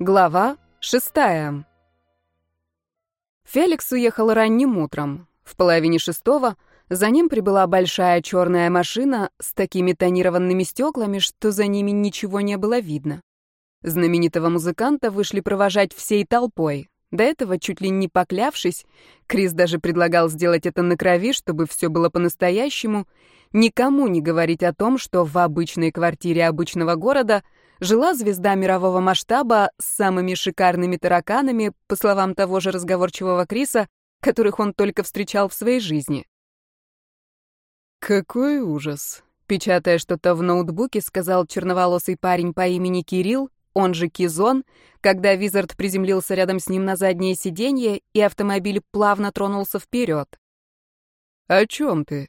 Глава шестая. Феликс уехал ранним утром. В половине шестого за ним прибыла большая черная машина с такими тонированными стеклами, что за ними ничего не было видно. Знаменитого музыканта вышли провожать всей толпой. До этого, чуть ли не поклявшись, Крис даже предлагал сделать это на крови, чтобы все было по-настоящему, никому не говорить о том, что в обычной квартире обычного города — жила звезда мирового масштаба с самыми шикарными тараканами, по словам того же разговорчивого Криса, которых он только встречал в своей жизни. «Какой ужас!» Печатая что-то в ноутбуке, сказал черноволосый парень по имени Кирилл, он же Кизон, когда Визард приземлился рядом с ним на заднее сиденье, и автомобиль плавно тронулся вперед. «О чем ты?»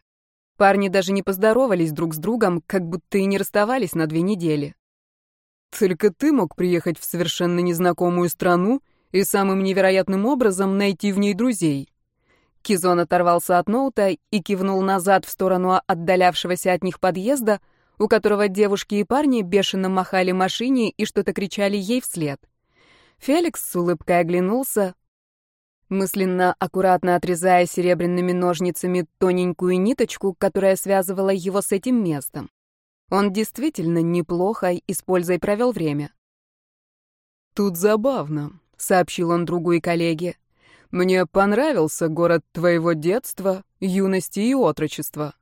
Парни даже не поздоровались друг с другом, как будто и не расставались на две недели. Только ты мог приехать в совершенно незнакомую страну и самым невероятным образом найти в ней друзей. Кизон оторвался от ноута и кивнул назад в сторону отдалявшегося от них подъезда, у которого девушки и парни бешено махали машине и что-то кричали ей вслед. Феликс с улыбкой оглянулся, мысленно аккуратно отрезая серебряными ножницами тоненькую ниточку, которая связывала его с этим местом. Он действительно неплохо, используя, провел время. «Тут забавно», — сообщил он другу и коллеге. «Мне понравился город твоего детства, юности и отрочества.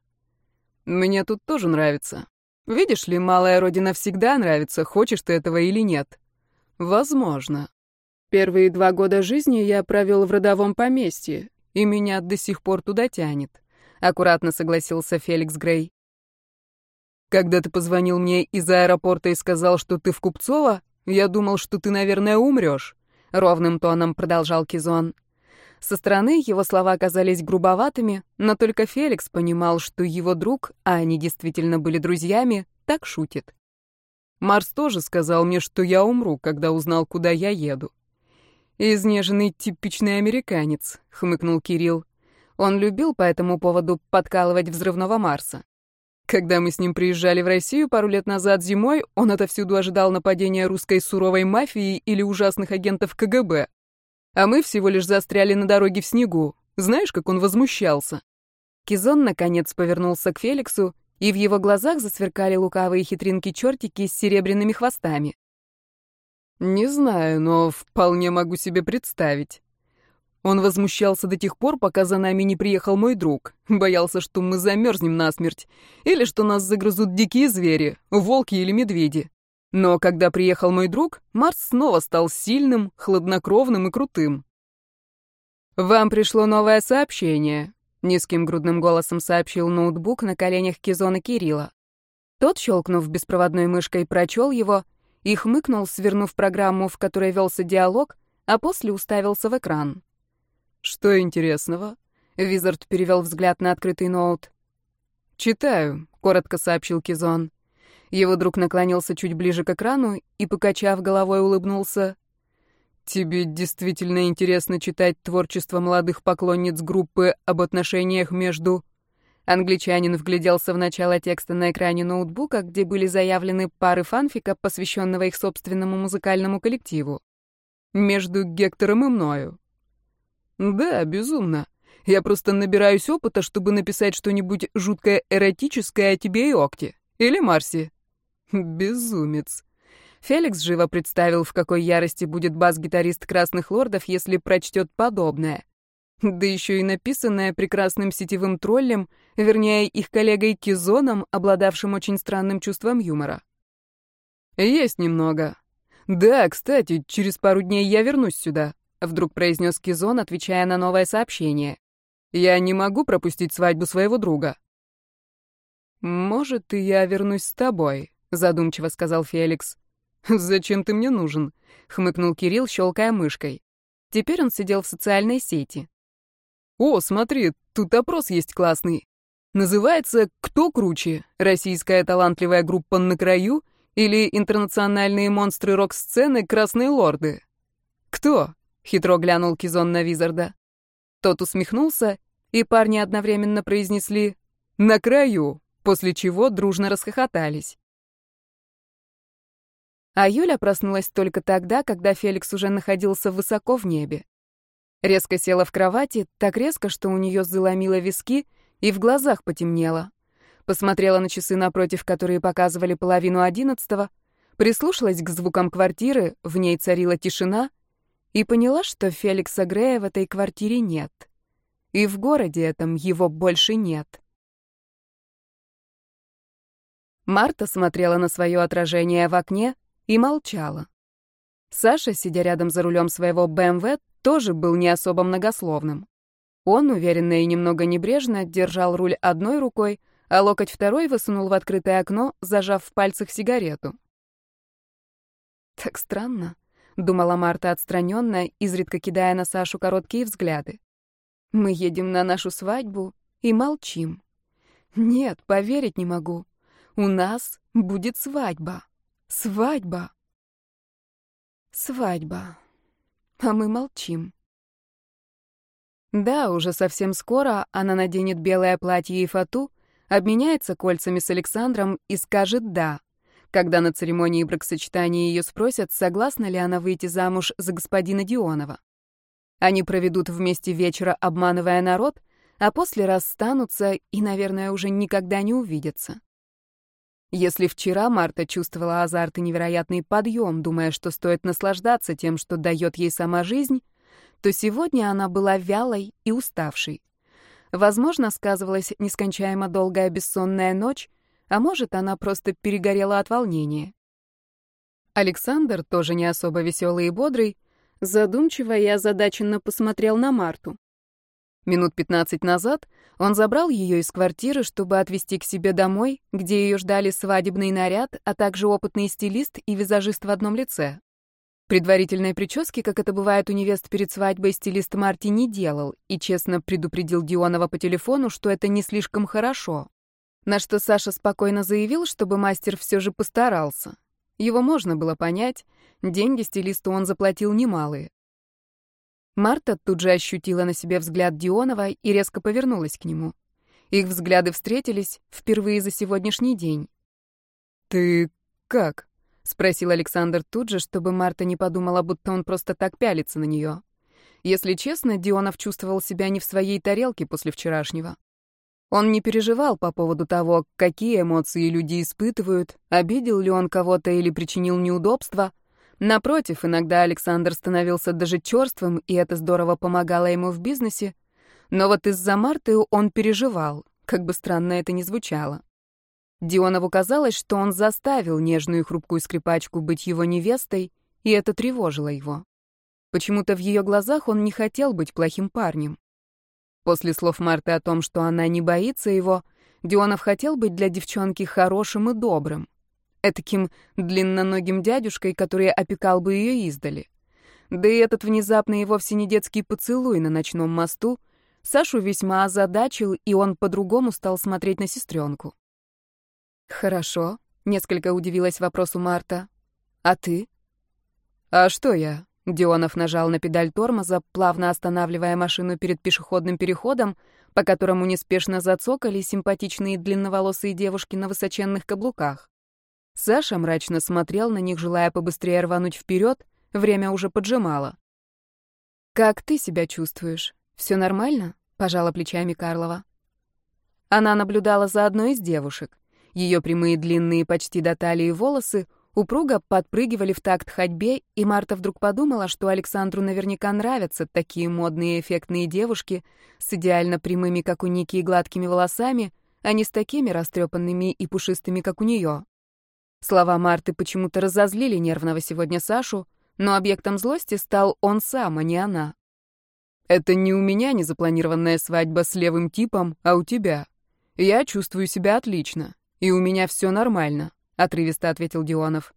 Мне тут тоже нравится. Видишь ли, малая родина всегда нравится, хочешь ты этого или нет. Возможно. Первые два года жизни я провел в родовом поместье, и меня до сих пор туда тянет», — аккуратно согласился Феликс Грей. Когда ты позвонил мне из аэропорта и сказал, что ты в Купцово, я думал, что ты, наверное, умрешь», — ровным тоном продолжал Кизон. Со стороны его слова казались грубоватыми, но только Феликс понимал, что его друг, а они действительно были друзьями, так шутит. Марс тоже сказал мне, что я умру, когда узнал, куда я еду. «Изнеженный типичный американец», — хмыкнул Кирилл. Он любил по этому поводу подкалывать взрывного Марса. Когда мы с ним приезжали в Россию пару лет назад зимой, он отовсюду ожидал нападения русской суровой мафии или ужасных агентов КГБ. А мы всего лишь застряли на дороге в снегу. Знаешь, как он возмущался? Кизон, наконец, повернулся к Феликсу, и в его глазах засверкали лукавые хитринки-чертики с серебряными хвостами. «Не знаю, но вполне могу себе представить. Он возмущался до тех пор, пока за нами не приехал мой друг. Боялся, что мы замерзнем насмерть. Или что нас загрызут дикие звери, волки или медведи. Но когда приехал мой друг, Марс снова стал сильным, хладнокровным и крутым. «Вам пришло новое сообщение», — низким грудным голосом сообщил ноутбук на коленях Кизона Кирилла. Тот, щелкнув беспроводной мышкой, прочел его и хмыкнул, свернув программу, в которой велся диалог, а после уставился в экран. «Что интересного?» Визард перевел взгляд на открытый ноут. «Читаю», — коротко сообщил Кизон. Его друг наклонился чуть ближе к экрану и, покачав головой, улыбнулся. «Тебе действительно интересно читать творчество молодых поклонниц группы об отношениях между...» Англичанин вгляделся в начало текста на экране ноутбука, где были заявлены пары фанфика, посвященного их собственному музыкальному коллективу. «Между Гектором и мною. Да, безумно. Я просто набираюсь опыта, чтобы написать что-нибудь жуткое эротическое о тебе и Окте. Или Марсе. Безумец. Феликс живо представил, в какой ярости будет бас-гитарист Красных Лордов, если прочтет подобное. Да еще и написанное прекрасным сетевым троллем, вернее, их коллегой Кизоном, обладавшим очень странным чувством юмора. Есть немного. Да, кстати, через пару дней я вернусь сюда. — вдруг произнес Кизон, отвечая на новое сообщение. «Я не могу пропустить свадьбу своего друга». «Может, и я вернусь с тобой», — задумчиво сказал Феликс. «Зачем ты мне нужен?» — хмыкнул Кирилл, щелкая мышкой. Теперь он сидел в социальной сети. «О, смотри, тут опрос есть классный. Называется «Кто круче? Российская талантливая группа на краю или интернациональные монстры рок-сцены «Красные лорды»?» «Кто?» Хитро глянул Кизон на Визарда. Тот усмехнулся, и парни одновременно произнесли «На краю», после чего дружно расхохотались. А Юля проснулась только тогда, когда Феликс уже находился высоко в небе. Резко села в кровати, так резко, что у нее заломило виски и в глазах потемнело. Посмотрела на часы напротив, которые показывали половину одиннадцатого, прислушалась к звукам квартиры, в ней царила тишина, и поняла, что Феликса Грея в этой квартире нет. И в городе этом его больше нет. Марта смотрела на свое отражение в окне и молчала. Саша, сидя рядом за рулем своего БМВ, тоже был не особо многословным. Он, уверенно и немного небрежно, держал руль одной рукой, а локоть второй высунул в открытое окно, зажав в пальцах сигарету. «Так странно», — думала Марта отстраненно, изредка кидая на Сашу короткие взгляды. «Мы едем на нашу свадьбу и молчим. Нет, поверить не могу. У нас будет свадьба. Свадьба. Свадьба. А мы молчим. Да, уже совсем скоро она наденет белое платье и фату, обменяется кольцами с Александром и скажет «да», когда на церемонии бракосочетания ее спросят, согласна ли она выйти замуж за господина Дионова. Они проведут вместе вечера, обманывая народ, а после расстанутся и, наверное, уже никогда не увидятся. Если вчера Марта чувствовала азарт и невероятный подъем, думая, что стоит наслаждаться тем, что дает ей сама жизнь, то сегодня она была вялой и уставшей. Возможно, сказывалась нескончаемо долгая бессонная ночь, а может, она просто перегорела от волнения. Александр, тоже не особо веселый и бодрый, задумчиво и озадаченно посмотрел на Марту. Минут пятнадцать назад он забрал ее из квартиры, чтобы отвезти к себе домой, где ее ждали свадебный наряд, а также опытный стилист и визажист в одном лице. Предварительной прически, как это бывает у невест перед свадьбой, стилист Марти не делал и честно предупредил Дионова по телефону, что это не слишком хорошо. На что Саша спокойно заявил, чтобы мастер все же постарался. Его можно было понять, деньги стилисту он заплатил немалые. Марта тут же ощутила на себе взгляд Дионова и резко повернулась к нему. Их взгляды встретились впервые за сегодняшний день. «Ты как?» — спросил Александр тут же, чтобы Марта не подумала, будто он просто так пялится на нее. Если честно, Дионов чувствовал себя не в своей тарелке после вчерашнего. Он не переживал по поводу того, какие эмоции люди испытывают, обидел ли он кого-то или причинил неудобства — Напротив, иногда Александр становился даже черствым, и это здорово помогало ему в бизнесе. Но вот из-за Марты он переживал, как бы странно это ни звучало. Дионову казалось, что он заставил нежную хрупкую скрипачку быть его невестой, и это тревожило его. Почему-то в ее глазах он не хотел быть плохим парнем. После слов Марты о том, что она не боится его, Дионов хотел быть для девчонки хорошим и добрым этаким длинноногим дядюшкой, который опекал бы ее издали. Да и этот внезапный и вовсе не детский поцелуй на ночном мосту Сашу весьма озадачил, и он по-другому стал смотреть на сестренку. «Хорошо», — несколько удивилась вопросу Марта. «А ты?» «А что я?» Дионов нажал на педаль тормоза, плавно останавливая машину перед пешеходным переходом, по которому неспешно зацокали симпатичные длинноволосые девушки на высоченных каблуках. Саша мрачно смотрел на них, желая побыстрее рвануть вперед, время уже поджимало. «Как ты себя чувствуешь? Все нормально?» — пожала плечами Карлова. Она наблюдала за одной из девушек. Ее прямые длинные почти до талии волосы упруго подпрыгивали в такт ходьбе, и Марта вдруг подумала, что Александру наверняка нравятся такие модные эффектные девушки с идеально прямыми, как у Ники, и гладкими волосами, а не с такими растрепанными и пушистыми, как у нее. Слова Марты почему-то разозлили нервного сегодня Сашу, но объектом злости стал он сам, а не она. «Это не у меня незапланированная свадьба с левым типом, а у тебя. Я чувствую себя отлично, и у меня все нормально», — отрывисто ответил Дионов.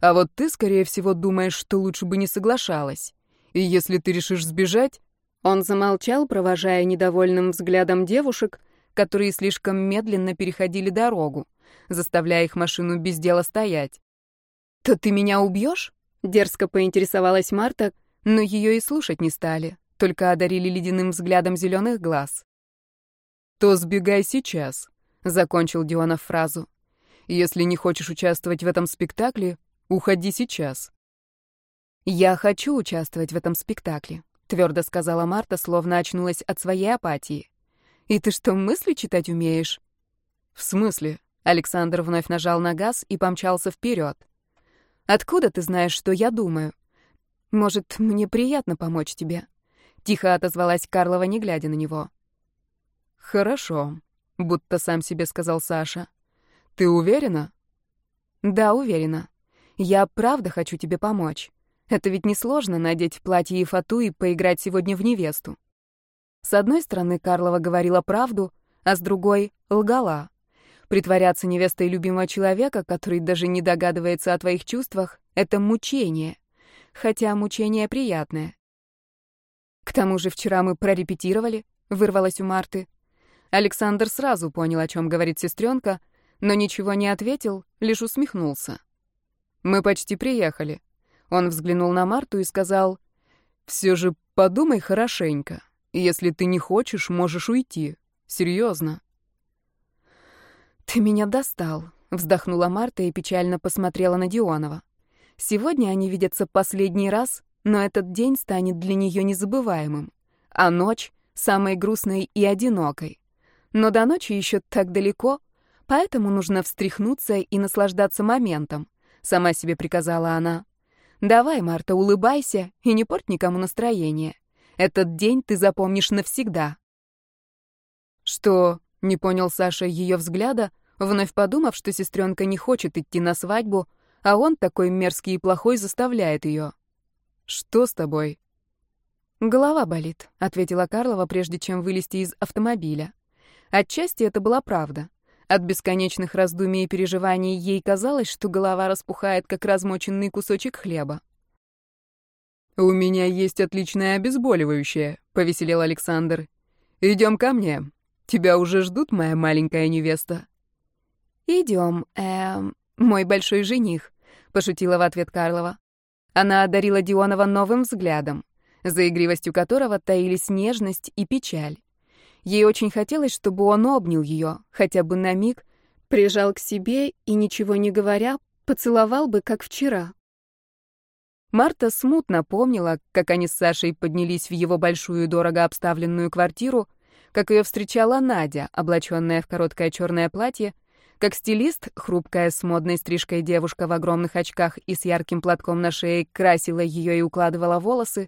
«А вот ты, скорее всего, думаешь, что лучше бы не соглашалась. И если ты решишь сбежать...» Он замолчал, провожая недовольным взглядом девушек, которые слишком медленно переходили дорогу заставляя их машину без дела стоять. «То ты меня убьешь?» — дерзко поинтересовалась Марта, но ее и слушать не стали, только одарили ледяным взглядом зеленых глаз. «То сбегай сейчас», — закончил Дионов фразу. «Если не хочешь участвовать в этом спектакле, Уходи сейчас». «Я хочу участвовать в этом спектакле», — твердо сказала Марта, словно очнулась от своей апатии. «И ты что, мысли читать умеешь?» «В смысле?» Александр вновь нажал на газ и помчался вперед. «Откуда ты знаешь, что я думаю? Может, мне приятно помочь тебе?» Тихо отозвалась Карлова, не глядя на него. «Хорошо», — будто сам себе сказал Саша. «Ты уверена?» «Да, уверена. Я правда хочу тебе помочь. Это ведь несложно надеть платье и фату и поиграть сегодня в невесту». С одной стороны, Карлова говорила правду, а с другой — лгала. Притворяться невестой любимого человека, который даже не догадывается о твоих чувствах, — это мучение. Хотя мучение приятное. К тому же вчера мы прорепетировали, вырвалось у Марты. Александр сразу понял, о чем говорит сестренка, но ничего не ответил, лишь усмехнулся. «Мы почти приехали». Он взглянул на Марту и сказал, «Все же подумай хорошенько. Если ты не хочешь, можешь уйти. Серьезно». «Ты меня достал», — вздохнула Марта и печально посмотрела на Дионова. «Сегодня они видятся последний раз, но этот день станет для нее незабываемым, а ночь — самой грустной и одинокой. Но до ночи еще так далеко, поэтому нужно встряхнуться и наслаждаться моментом», — сама себе приказала она. «Давай, Марта, улыбайся и не порть никому настроение. Этот день ты запомнишь навсегда». «Что?» — не понял Саша ее взгляда, вновь подумав, что сестренка не хочет идти на свадьбу, а он такой мерзкий и плохой заставляет ее. «Что с тобой?» «Голова болит», — ответила Карлова, прежде чем вылезти из автомобиля. Отчасти это была правда. От бесконечных раздумий и переживаний ей казалось, что голова распухает, как размоченный кусочек хлеба. «У меня есть отличное обезболивающее», — повеселел Александр. «Идем ко мне. Тебя уже ждут, моя маленькая невеста». «Идем, эм, мой большой жених», — пошутила в ответ Карлова. Она одарила Дионова новым взглядом, за игривостью которого таились нежность и печаль. Ей очень хотелось, чтобы он обнял ее, хотя бы на миг, прижал к себе и, ничего не говоря, поцеловал бы, как вчера. Марта смутно помнила, как они с Сашей поднялись в его большую дорого обставленную квартиру, как ее встречала Надя, облаченная в короткое черное платье, как стилист, хрупкая с модной стрижкой девушка в огромных очках и с ярким платком на шее, красила ее и укладывала волосы,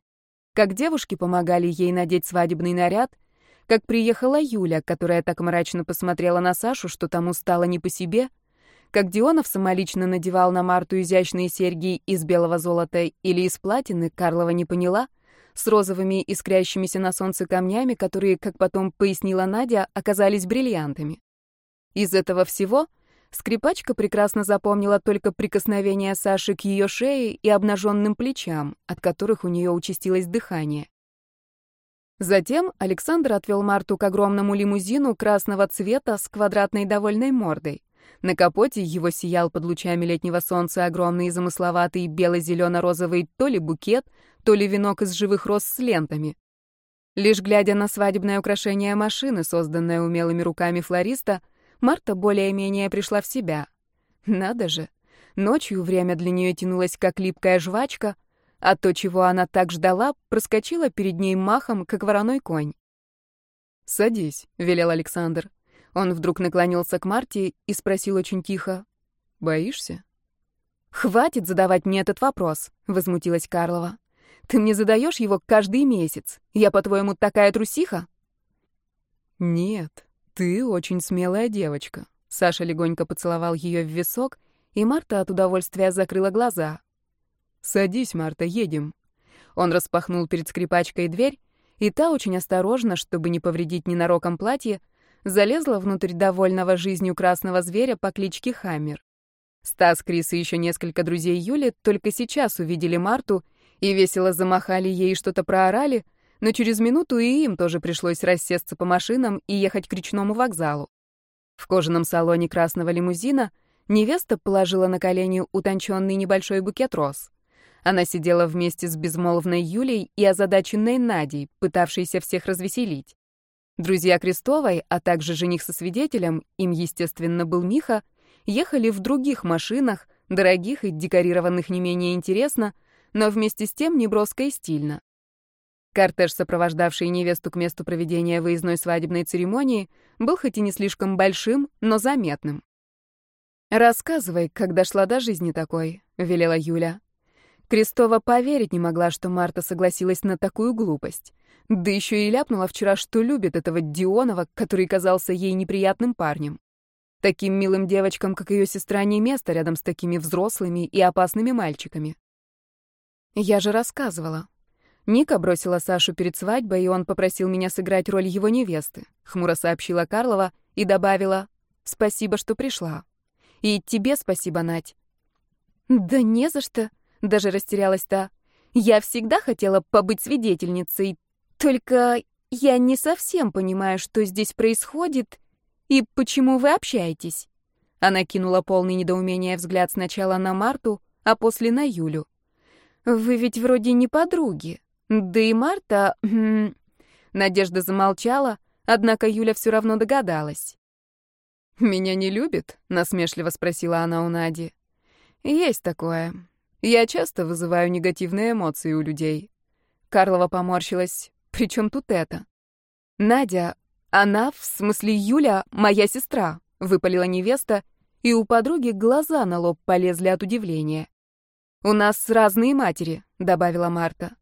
как девушки помогали ей надеть свадебный наряд, как приехала Юля, которая так мрачно посмотрела на Сашу, что тому стало не по себе, как Дионов самолично надевал на Марту изящные серьги из белого золота или из платины, Карлова не поняла, с розовыми искрящимися на солнце камнями, которые, как потом пояснила Надя, оказались бриллиантами. Из этого всего скрипачка прекрасно запомнила только прикосновение Саши к ее шее и обнаженным плечам, от которых у нее участилось дыхание. Затем Александр отвел Марту к огромному лимузину красного цвета с квадратной довольной мордой. На капоте его сиял под лучами летнего солнца огромный замысловатый бело-зелено-розовый то ли букет, то ли венок из живых роз с лентами. Лишь глядя на свадебное украшение машины, созданное умелыми руками флориста, Марта более-менее пришла в себя. Надо же. Ночью время для нее тянулось как липкая жвачка, а то, чего она так ждала, проскочило перед ней махом, как вороной конь. «Садись», — велел Александр. Он вдруг наклонился к Марте и спросил очень тихо. «Боишься?» «Хватит задавать мне этот вопрос», — возмутилась Карлова. «Ты мне задаешь его каждый месяц. Я, по-твоему, такая трусиха?» «Нет», «Ты очень смелая девочка». Саша легонько поцеловал ее в висок, и Марта от удовольствия закрыла глаза. «Садись, Марта, едем». Он распахнул перед скрипачкой дверь, и та очень осторожно, чтобы не повредить ненароком платье, залезла внутрь довольного жизнью красного зверя по кличке Хаммер. Стас, Крис и еще несколько друзей Юли только сейчас увидели Марту и весело замахали ей что-то проорали — но через минуту и им тоже пришлось рассесться по машинам и ехать к речному вокзалу. В кожаном салоне красного лимузина невеста положила на колени утонченный небольшой букет роз. Она сидела вместе с безмолвной Юлей и озадаченной Надей, пытавшейся всех развеселить. Друзья Крестовой, а также жених со свидетелем, им, естественно, был Миха, ехали в других машинах, дорогих и декорированных не менее интересно, но вместе с тем неброско и стильно. Кортеж, сопровождавший невесту к месту проведения выездной свадебной церемонии, был хоть и не слишком большим, но заметным. «Рассказывай, как дошла до жизни такой», — велела Юля. Крестова поверить не могла, что Марта согласилась на такую глупость. Да еще и ляпнула вчера, что любит этого Дионова, который казался ей неприятным парнем. Таким милым девочкам, как ее сестра, не место рядом с такими взрослыми и опасными мальчиками. Я же рассказывала. Ника бросила Сашу перед свадьбой, и он попросил меня сыграть роль его невесты. Хмуро сообщила Карлова и добавила «Спасибо, что пришла». «И тебе спасибо, Надь». «Да не за что», — даже растерялась та. «Я всегда хотела побыть свидетельницей, только я не совсем понимаю, что здесь происходит и почему вы общаетесь?» Она кинула полный недоумения взгляд сначала на Марту, а после на Юлю. «Вы ведь вроде не подруги. Да и Марта...» хм, Надежда замолчала, однако Юля все равно догадалась. «Меня не любит?» — насмешливо спросила она у Нади. «Есть такое. Я часто вызываю негативные эмоции у людей». Карлова поморщилась. «При чем тут это?» «Надя, «Она, в смысле Юля, моя сестра», — выпалила невеста, и у подруги глаза на лоб полезли от удивления. «У нас разные матери», — добавила Марта.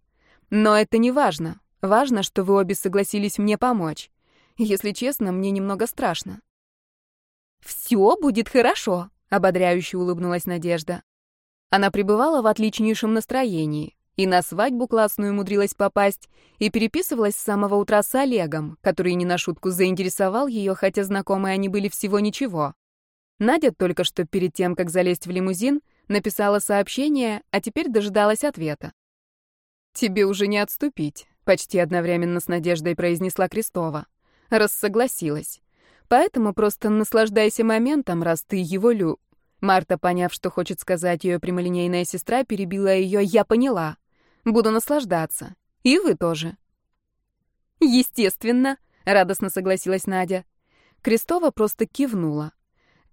«Но это не важно. Важно, что вы обе согласились мне помочь. Если честно, мне немного страшно». «Все будет хорошо», — ободряюще улыбнулась Надежда. Она пребывала в отличнейшем настроении. И на свадьбу классную умудрилась попасть, и переписывалась с самого утра с Олегом, который не на шутку заинтересовал ее, хотя знакомые они были всего ничего. Надя только что перед тем, как залезть в лимузин, написала сообщение, а теперь дожидалась ответа. «Тебе уже не отступить», — почти одновременно с Надеждой произнесла Крестова. Раз согласилась. Поэтому просто наслаждайся моментом, раз ты его лю... Марта, поняв, что хочет сказать ее прямолинейная сестра, перебила ее «я поняла». Буду наслаждаться. И вы тоже. Естественно, радостно согласилась Надя. Крестова просто кивнула.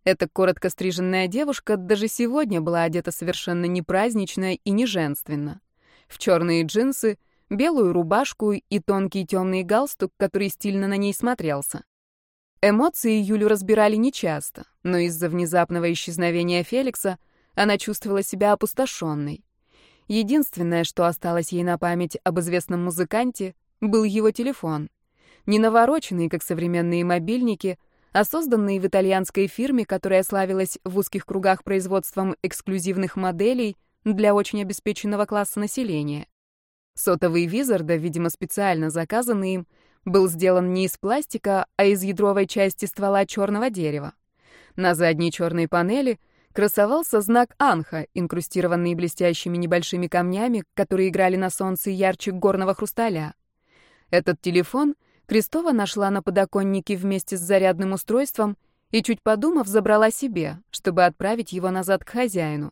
Эта коротко стриженная девушка даже сегодня была одета совершенно не празднично и не женственно. В черные джинсы, белую рубашку и тонкий темный галстук, который стильно на ней смотрелся. Эмоции Юлю разбирали нечасто, но из-за внезапного исчезновения Феликса она чувствовала себя опустошенной. Единственное, что осталось ей на память об известном музыканте, был его телефон. Не навороченный, как современные мобильники, а созданный в итальянской фирме, которая славилась в узких кругах производством эксклюзивных моделей для очень обеспеченного класса населения. Сотовый Визарда, видимо, специально заказанный им, был сделан не из пластика, а из ядровой части ствола черного дерева. На задней черной панели — красовался знак Анха, инкрустированный блестящими небольшими камнями, которые играли на солнце ярче горного хрусталя. Этот телефон Крестова нашла на подоконнике вместе с зарядным устройством и, чуть подумав, забрала себе, чтобы отправить его назад к хозяину.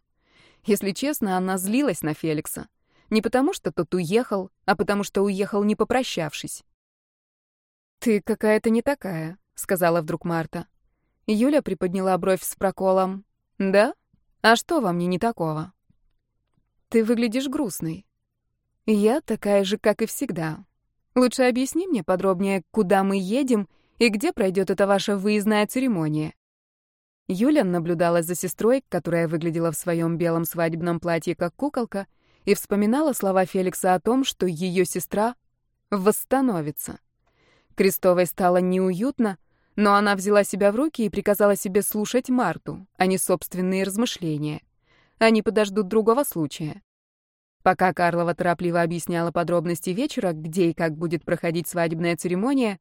Если честно, она злилась на Феликса. Не потому, что тот уехал, а потому, что уехал, не попрощавшись. «Ты какая-то не такая», — сказала вдруг Марта. Юля приподняла бровь с проколом. «Да? А что во мне не такого?» «Ты выглядишь грустной». «Я такая же, как и всегда. Лучше объясни мне подробнее, куда мы едем и где пройдет эта ваша выездная церемония». Юля наблюдала за сестрой, которая выглядела в своем белом свадебном платье как куколка, и вспоминала слова Феликса о том, что ее сестра восстановится. Крестовой стало неуютно, но она взяла себя в руки и приказала себе слушать Марту, а не собственные размышления. Они подождут другого случая. Пока Карлова торопливо объясняла подробности вечера, где и как будет проходить свадебная церемония,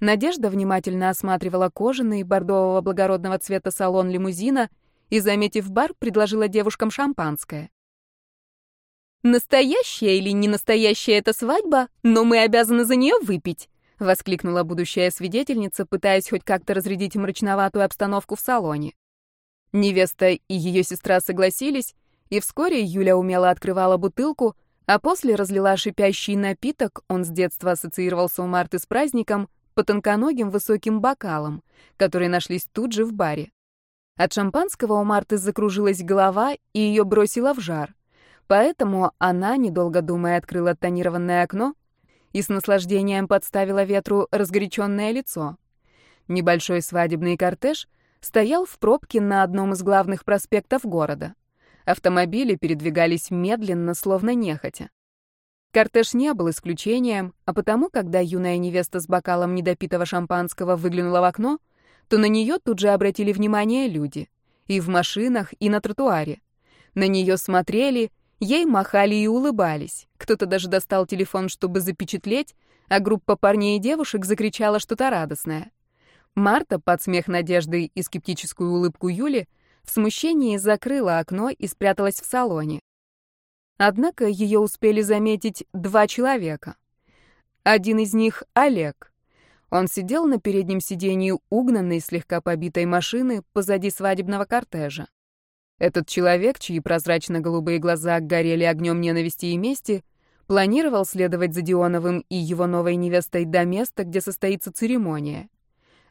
Надежда внимательно осматривала кожаный бордового благородного цвета салон лимузина и, заметив бар, предложила девушкам шампанское. «Настоящая или не настоящая эта свадьба, но мы обязаны за нее выпить», воскликнула будущая свидетельница, пытаясь хоть как-то разрядить мрачноватую обстановку в салоне. Невеста и ее сестра согласились, и вскоре Юля умело открывала бутылку, а после разлила шипящий напиток, он с детства ассоциировался у Марты с праздником, по тонконогим высоким бокалам, которые нашлись тут же в баре. От шампанского у Марты закружилась голова, и ее бросило в жар. Поэтому она, недолго думая, открыла тонированное окно и с наслаждением подставила ветру разгоряченное лицо. Небольшой свадебный кортеж стоял в пробке на одном из главных проспектов города. Автомобили передвигались медленно, словно нехотя. Кортеж не был исключением, а потому, когда юная невеста с бокалом недопитого шампанского выглянула в окно, то на нее тут же обратили внимание люди. И в машинах, и на тротуаре. На нее смотрели, ей махали и улыбались. Кто-то даже достал телефон, чтобы запечатлеть, а группа парней и девушек закричала что-то радостное. Марта, под смех Надежды и скептическую улыбку Юли, в смущении закрыла окно и спряталась в салоне. Однако ее успели заметить два человека. Один из них — Олег. Он сидел на переднем сидении угнанной, слегка побитой машины позади свадебного кортежа. Этот человек, чьи прозрачно-голубые глаза горели огнем ненависти и мести, планировал следовать за Дионовым и его новой невестой до места, где состоится церемония.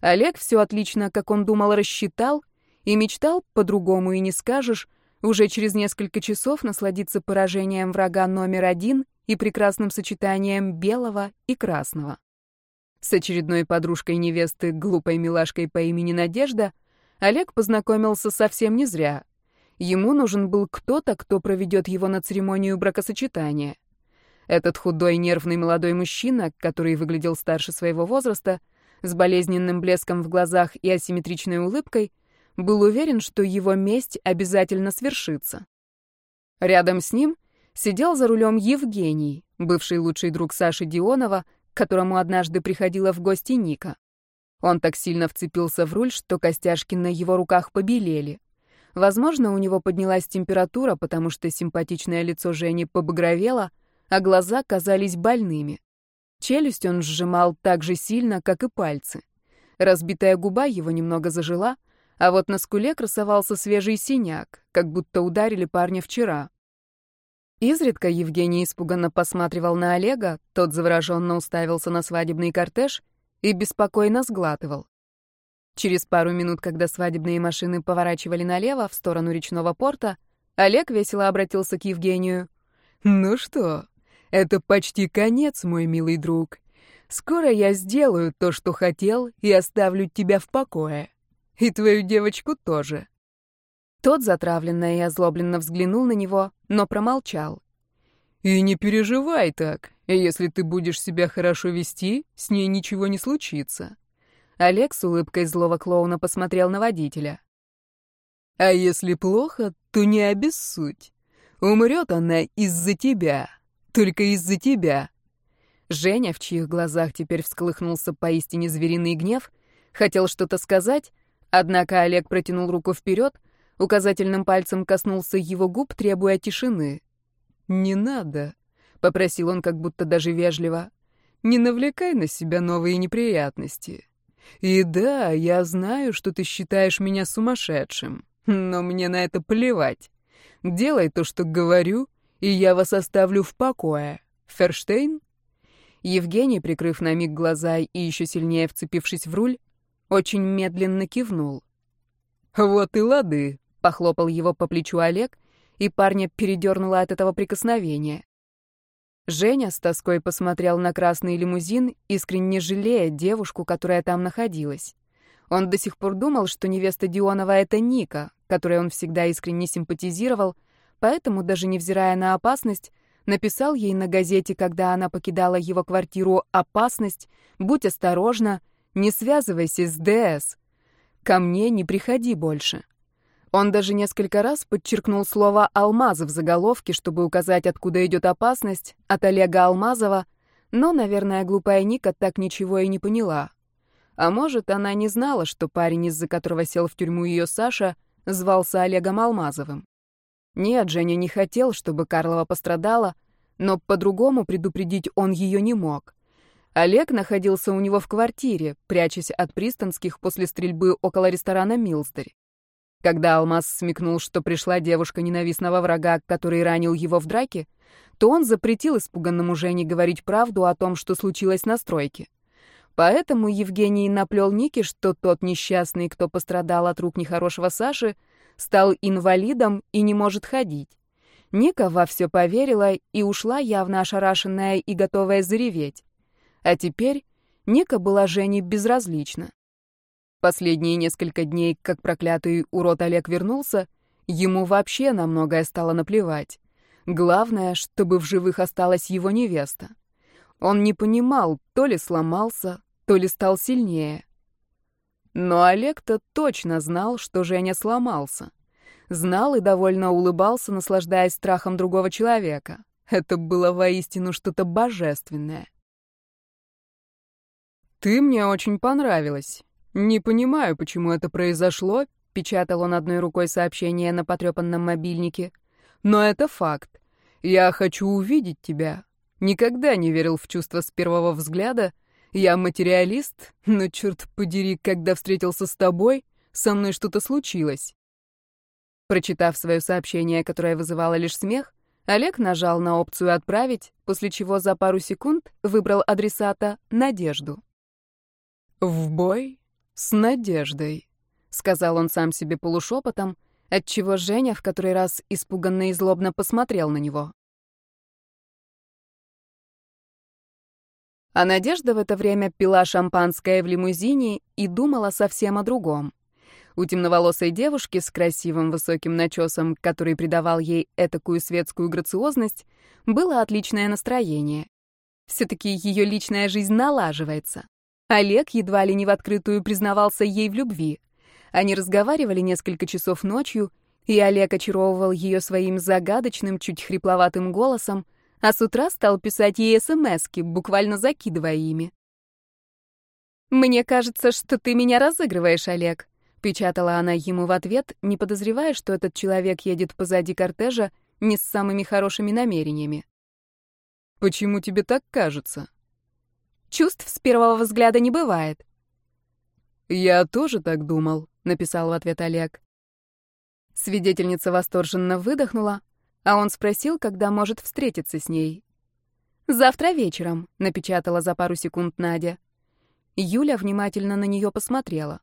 Олег все отлично, как он думал, рассчитал и мечтал, по-другому и не скажешь, уже через несколько часов насладиться поражением врага номер один и прекрасным сочетанием белого и красного. С очередной подружкой невесты, глупой милашкой по имени Надежда, Олег познакомился совсем не зря. Ему нужен был кто-то, кто проведет его на церемонию бракосочетания. Этот худой, нервный молодой мужчина, который выглядел старше своего возраста, с болезненным блеском в глазах и асимметричной улыбкой, был уверен, что его месть обязательно свершится. Рядом с ним сидел за рулем Евгений, бывший лучший друг Саши Дионова, к которому однажды приходила в гости Ника. Он так сильно вцепился в руль, что костяшки на его руках побелели. Возможно, у него поднялась температура, потому что симпатичное лицо Жени побагровело, а глаза казались больными. Челюсть он сжимал так же сильно, как и пальцы. Разбитая губа его немного зажила, а вот на скуле красовался свежий синяк, как будто ударили парня вчера. Изредка Евгений испуганно посматривал на Олега, тот завороженно уставился на свадебный кортеж и беспокойно сглатывал. Через пару минут, когда свадебные машины поворачивали налево, в сторону речного порта, Олег весело обратился к Евгению. «Ну что, это почти конец, мой милый друг. Скоро я сделаю то, что хотел, и оставлю тебя в покое. И твою девочку тоже». Тот затравленно и озлобленно взглянул на него, но промолчал. «И не переживай так. Если ты будешь себя хорошо вести, с ней ничего не случится». Олег с улыбкой злого клоуна посмотрел на водителя. «А если плохо, то не обессудь. Умрет она из-за тебя. Только из-за тебя». Женя, в чьих глазах теперь всколыхнулся поистине звериный гнев, хотел что-то сказать, Однако Олег протянул руку вперед, указательным пальцем коснулся его губ, требуя тишины. «Не надо», — попросил он как будто даже вежливо. «Не навлекай на себя новые неприятности. И да, я знаю, что ты считаешь меня сумасшедшим, но мне на это плевать. Делай то, что говорю, и я вас оставлю в покое. Ферштейн?» Евгений, прикрыв на миг глаза и еще сильнее вцепившись в руль, очень медленно кивнул. «Вот и лады», — похлопал его по плечу Олег, и парня передернуло от этого прикосновения. Женя с тоской посмотрел на красный лимузин, искренне жалея девушку, которая там находилась. Он до сих пор думал, что невеста Дионова — это Ника, которой он всегда искренне симпатизировал, поэтому, даже невзирая на опасность, написал ей на газете, когда она покидала его квартиру «Опасность, будь осторожна», не связывайся с ДС. Ко мне не приходи больше. Он даже несколько раз подчеркнул слово «алмазы» в заголовке, чтобы указать, откуда идет опасность, от Олега Алмазова, но, наверное, глупая Ника так ничего и не поняла. А может, она не знала, что парень, из-за которого сел в тюрьму ее Саша, звался Олегом Алмазовым. Нет, Женя не хотел, чтобы Карлова пострадала, но по-другому предупредить он ее не мог. Олег находился у него в квартире, прячась от пристанских после стрельбы около ресторана «Милсдарь». Когда Алмаз смекнул, что пришла девушка ненавистного врага, который ранил его в драке, то он запретил испуганному Жене говорить правду о том, что случилось на стройке. Поэтому Евгений наплел Нике, что тот несчастный, кто пострадал от рук нехорошего Саши, стал инвалидом и не может ходить. Ника во все поверила и ушла явно ошарашенная и готовая зареветь. А теперь Ника была Жене безразлична. Последние несколько дней, как проклятый урод Олег вернулся, ему вообще на многое стало наплевать. Главное, чтобы в живых осталась его невеста. Он не понимал, то ли сломался, то ли стал сильнее. Но Олег-то точно знал, что Женя сломался. Знал и довольно улыбался, наслаждаясь страхом другого человека. Это было воистину что-то божественное. «Ты мне очень понравилась. Не понимаю, почему это произошло», — печатал он одной рукой сообщение на потрепанном мобильнике. «Но это факт. Я хочу увидеть тебя, Никогда не верил в чувства с первого взгляда. Я материалист, но, черт подери, когда встретился с тобой, со мной что-то случилось. Прочитав свое сообщение, которое вызывало лишь смех, Олег нажал на опцию «Отправить», после чего за пару секунд выбрал адресата «Надежду». «В бой с надеждой», — сказал он сам себе полушепотом, отчего Женя в который раз испуганно и злобно посмотрел на него. А Надежда в это время пила шампанское в лимузине и думала совсем о другом. У темноволосой девушки с красивым высоким начесом, который придавал ей этакую светскую грациозность, было отличное настроение. Все-таки ее личная жизнь налаживается. Олег едва ли не в открытую признавался ей в любви. Они разговаривали несколько часов ночью, и Олег очаровывал ее своим загадочным, чуть хрипловатым голосом, а с утра стал писать ей смски, буквально закидывая ими. «Мне кажется, что ты меня разыгрываешь, Олег», — печатала она ему в ответ, не подозревая, что этот человек едет позади кортежа не с самыми хорошими намерениями. «Почему тебе так кажется?» «Чувств с первого взгляда не бывает». «Я тоже так думал», — написал в ответ Олег. Свидетельница восторженно выдохнула, а он спросил, когда может встретиться с ней. «Завтра вечером», — напечатала за пару секунд Надя. Юля внимательно на нее посмотрела.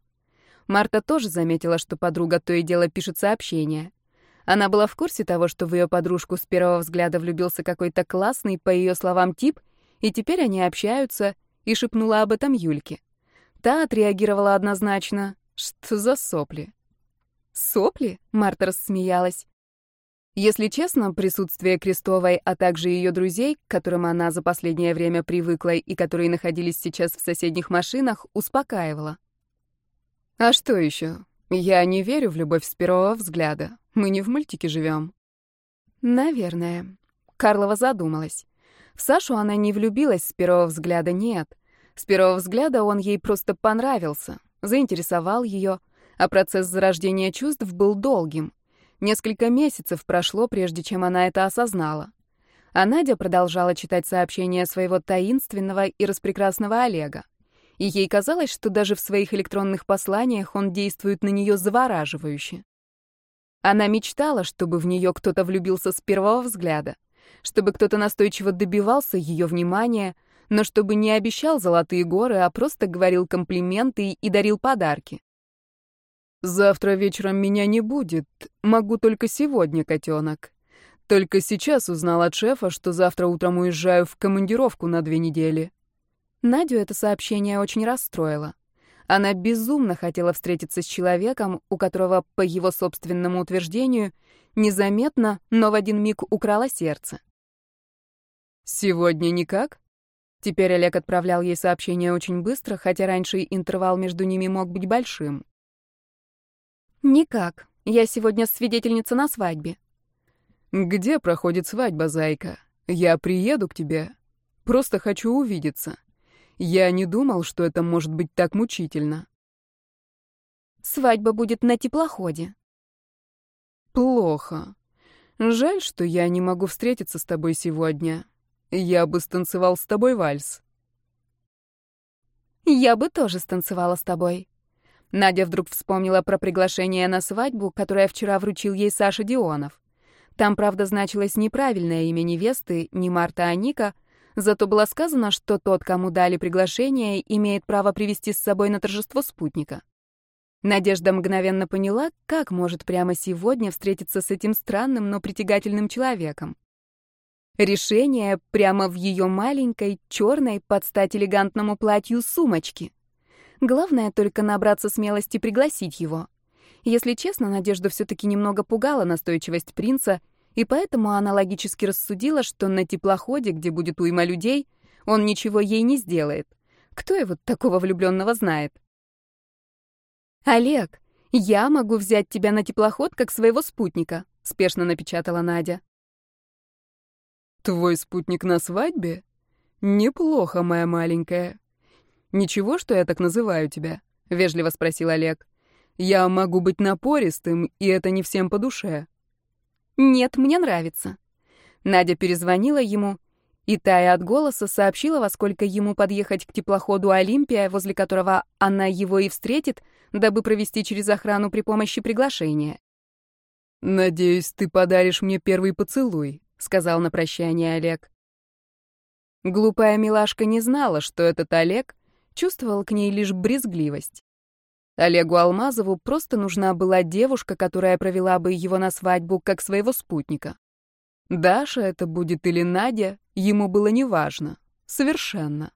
Марта тоже заметила, что подруга то и дело пишет сообщения. Она была в курсе того, что в ее подружку с первого взгляда влюбился какой-то классный, по ее словам, тип, и теперь они общаются, и шепнула об этом Юльке. Та отреагировала однозначно. «Что за сопли?» «Сопли?» — Марта рассмеялась. Если честно, присутствие Крестовой, а также ее друзей, к которым она за последнее время привыкла и которые находились сейчас в соседних машинах, успокаивало. А что еще? Я не верю в любовь с первого взгляда. Мы не в мультике живем. Наверное. Карлова задумалась. В Сашу она не влюбилась с первого взгляда, нет. С первого взгляда он ей просто понравился, заинтересовал ее, а процесс зарождения чувств был долгим. Несколько месяцев прошло, прежде чем она это осознала. А Надя продолжала читать сообщения своего таинственного и распрекрасного Олега. И ей казалось, что даже в своих электронных посланиях он действует на нее завораживающе. Она мечтала, чтобы в нее кто-то влюбился с первого взгляда, чтобы кто-то настойчиво добивался ее внимания, но чтобы не обещал золотые горы, а просто говорил комплименты и дарил подарки. Завтра вечером меня не будет. Могу только сегодня, котенок. Только сейчас узнал от шефа, что завтра утром уезжаю в командировку на две недели. Надю это сообщение очень расстроило. Она безумно хотела встретиться с человеком, у которого, по его собственному утверждению, незаметно, но в один миг украла сердце. «Сегодня никак?» Теперь Олег отправлял ей сообщение очень быстро, хотя раньше интервал между ними мог быть большим. «Никак. Я сегодня свидетельница на свадьбе». «Где проходит свадьба, зайка? Я приеду к тебе. Просто хочу увидеться. Я не думал, что это может быть так мучительно». «Свадьба будет на теплоходе». «Плохо. Жаль, что я не могу встретиться с тобой сегодня. Я бы станцевал с тобой вальс». «Я бы тоже станцевала с тобой», Надя вдруг вспомнила про приглашение на свадьбу, которое вчера вручил ей Саша Дионов. Там, правда, значилось неправильное имя невесты, не Марта, а Ника, Зато было сказано, что тот, кому дали приглашение, имеет право привести с собой на торжество спутника. Надежда мгновенно поняла, как может прямо сегодня встретиться с этим странным, но притягательным человеком. Решение прямо в ее маленькой, черной, под стать элегантному платью сумочки. Главное только набраться смелости пригласить его. Если честно, Надежду все-таки немного пугала настойчивость принца, и поэтому она логически рассудила, что на теплоходе, где будет уйма людей, он ничего ей не сделает. Кто его такого влюбленного знает? «Олег, я могу взять тебя на теплоход как своего спутника», — спешно напечатала Надя. «Твой спутник на свадьбе? Неплохо, моя маленькая. Ничего, что я так называю тебя?» — вежливо спросил Олег. «Я могу быть напористым, и это не всем по душе». «Нет, мне нравится». Надя перезвонила ему, и, тая от голоса, сообщила, во сколько ему подъехать к теплоходу «Олимпия», возле которого она его и встретит, дабы провести через охрану при помощи приглашения. «Надеюсь, ты подаришь мне первый поцелуй», — сказал на прощание Олег. Глупая милашка не знала, что этот Олег чувствовал к ней лишь брезгливость. Олегу Алмазову просто нужна была девушка, которая провела бы его на свадьбу как своего спутника. Даша это будет или Надя, ему было неважно. Совершенно.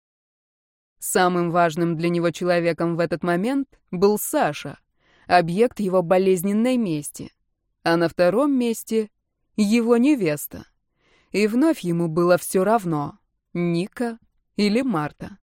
Самым важным для него человеком в этот момент был Саша, объект его болезненной мести. А на втором месте — его невеста. И вновь ему было все равно, Ника или Марта.